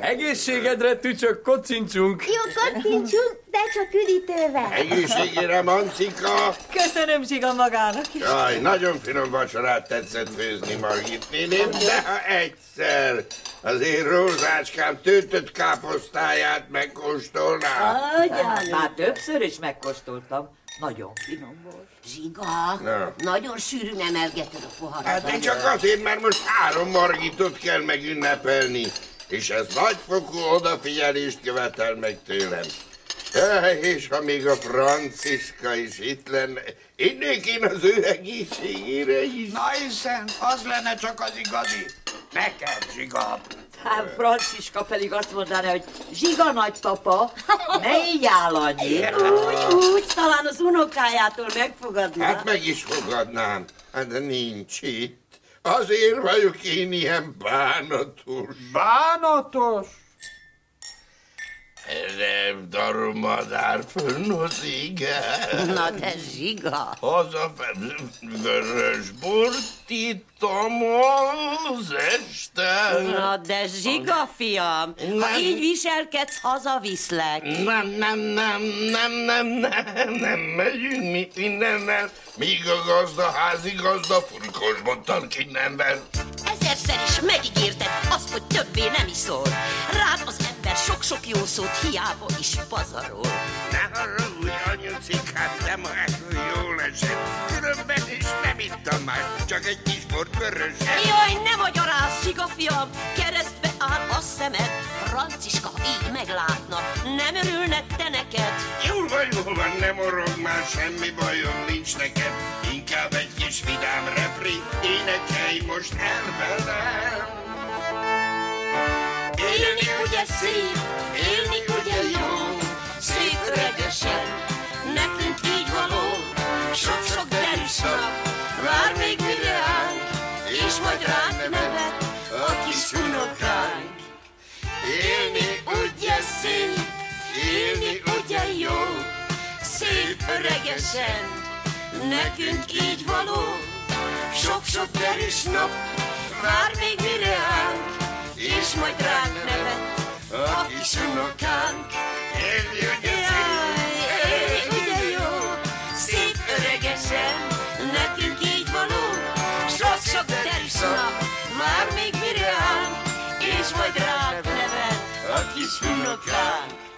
Egészségedre, tücsök, kocincsunk! Jó, kocincsunk, de csak üdítővel. Egészségére, Mancika! Köszönöm Zsiga magának is. Jaj, nagyon finom vacsorát tetszett főzni, Margit néném, de ha egyszer az én rózácskám töltött káposztáját megkóstolná. Agyan, már többször is megkóstoltam. Nagyon finom volt. Zsiga, Na. nagyon sűrűn emelgeted a poharat. Hát én csak azért, mert most három Margitot kell megünnepelni, és ez nagyfokú odafigyelést követel meg tőlem. Eh, És ha még a Franciszka is itt lenne, innék én az ő egészségére is. Na hiszen, az lenne csak az igazi. Neked, Zsiga. Hát Franciska pedig azt mondaná, hogy Zsiga nagypapa, ne így áll annyi. Úgy, úgy, talán az unokájától megfogadná. Hát meg is fogadnám, hát de nincs itt. Azért vagyok én ilyen bánatos. Bánatos? Nem darmadár fönnozik Na de Zsiga. Hazafelé vörös bort ittam az este. Na de Zsiga, fiam, ha Nem. így viselkedsz, hazaviszlek. Nem, nem, nem, nem, nem, nem, nem megyünk mi innennel, míg a gazda, házi gazda furkosbottan innenben. Ezerszer is megígérted azt, hogy többé nem iszol. Jó szót hiába is pazarol. Ne haragudj, anyucik, hát nem olyan jól esett. Különben is nem ittam már, csak egy kis bort vöröset. Jaj, ne magyarázz, Zsiga, fiam, keresztbe áll a szemed. Franciska, így meglátna, nem örülne te neked. Jól van, jól van, nem orrog már, semmi bajom nincs neked. Inkább egy kis vidám refri, énekelj most el velem. Élni ugye szép, majd ránk nevet a kis unokánk. Élni ugye szép, élni ugye jó, szép öregesen, nekünk így való. Sok-sok derűs nap, vár még mire is smug og krank